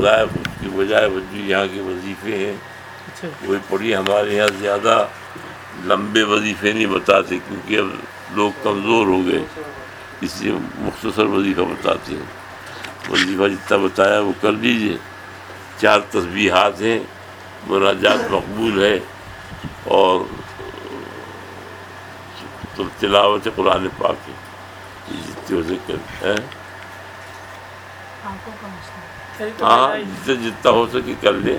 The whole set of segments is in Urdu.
وظائف اس کی بجائے وہ جو یہاں کے وظیفے ہیں اچھا۔ وہی پڑھی ہمارے یہاں زیادہ لمبے وظیفے نہیں بتاتے کیونکہ اب لوگ کمزور ہو گئے اس لیے مختصر وظیفہ بتاتے ہیں۔ وظیفہ جتنا بتایا وہ کر لیجیے چار تسبیحات ہیں مناجات مقبول ہے اور تلاوت قرآن پاک ہے۔ جتنے ہو سکے ہیں۔ ہاں جتنا جتنا ہو سکے کر لیں۔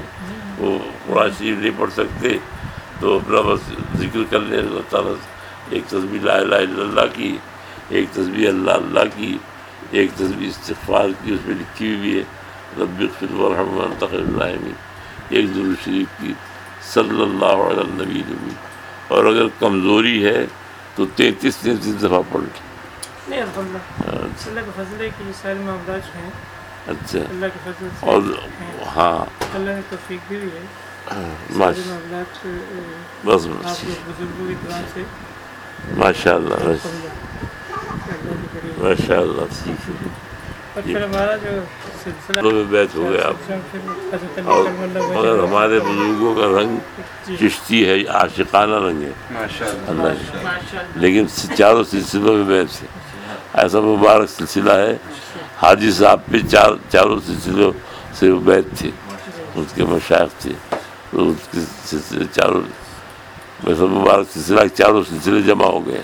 وہ قرآن شریف نہیں پڑھ سکتے۔ تو اپنا بس ذکر کر لیں۔ اللہ تعالیٰ سے ایک تصویر لا الہ الا اللہ کی ایک تصویر اللہ اللہ کی ایک تصویر استغفار کی اس میں لکھی ہوئی ہے رب خیر الراحمین۔ ایک ضرور شریف کی صلی اللہ علیہ نبی نبی اور اگر کمزوری ہے تو تینتیس تینتیس دفعہ پڑھ لیں۔ نہیں الحمد للہ اچھا اللہ کا فضل ہے کہ سارے معاملات جو ہیں اچھا۔ اللہ کے فضل سے۔ اور۔ ہاں۔ اللہ نے توفیق دی ہوئی ہے۔ سارے ماش معاملات اے، بس بس۔ لوگ بزرگوں کی دعا سے۔ ماشاء اللہ ماشاء اللہ۔ ٹھیک ہے۔ اور پھر ہمارا جو سلسلہ چلو میں بیت ہو اور کرم اللہ مگر ہمارے بزرگوں کا رنگ جی۔ چشتی ہے عاشقانہ رنگ ہے۔ ماشاء اللہ۔ لیکن چاروں سلسلوں میں بیت سے۔ ایسا مبارک سلسلہ ہے۔ حاجی صاحب پہ چار چاروں سلسلوں سے وہ بیت تھے اس کے مشاق تھے اس کے سلسلے چاروں ویسا مبارک سلسلہ، چاروں سلسلے جمع ہو گئے۔